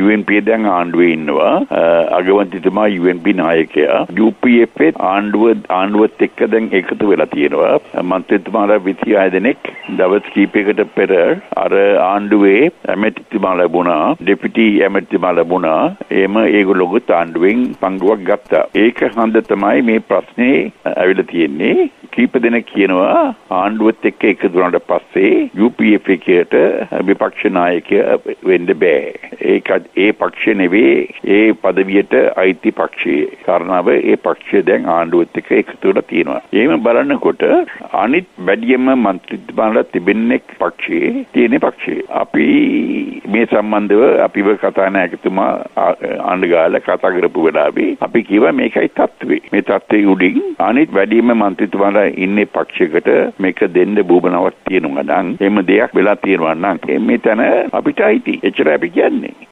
UNP දැන් ආණ්ඩුවේ ඉන්නවා. අගමන්තිතුමා UNP නායකයා. UPF ආණ්ඩුව ආණ්ඩුවත් එක්ක දැන් එකතු වෙලා තියෙනවා. මන්ත්‍රීතුමාලා 26 දෙනෙක්. දවස් කීපයකට පෙර අර ආණ්ඩුවේ ඇමතිතුමා ලැබුණා. ඩෙපිටි ඇමතිතුමා ලැබුණා. එහෙම ඒගොල්ලෝගොත් ආණ්ඩුවෙන් පංගුවක් ගත්තා. ඒක හන්ද තමයි මේ ප්‍රශ්නේ ඇවිල්ලා තියෙන්නේ. කීප දෙනෙක් කියනවා ආණ්ඩුවත් එක්ක එකතු වුණාට පස්සේ UPF එකට විපක්ෂ නායකය වෙන්න බෑ. ඒක ඒ පක්ෂය නෙවේ ඒ පදවියට අයිති පක්ෂයේ කාරණාව ඒ පක්ෂය දැන් ආණ්ඩුවත් එක්ක එකතු වෙලා තියෙනවා. එහෙම බලනකොට අනිත් වැඩිම മന്ത്രിතුමාලා තිබෙන්නේ පක්ෂයේ තියෙන පක්ෂයේ. අපි මේ සම්බන්ධව අපිව කතානායකතුමා ආණ්ඩුගාලා කතා කරපු වෙලාවේ අපි කිව්වා මේකයි தત્ත්වේ. මේ தત્ත්වේ උඩින් අනිත් වැඩිම മന്ത്രിතුමාලා ඉන්නේ පක්ෂයකට මේක දෙන්න බූබනාවක් තියෙනවා නම් එහෙම දෙයක් වෙලා තියෙනවා නම් මේ තැන අපිට අයිති. එච්චරයි අපි කියන්නේ.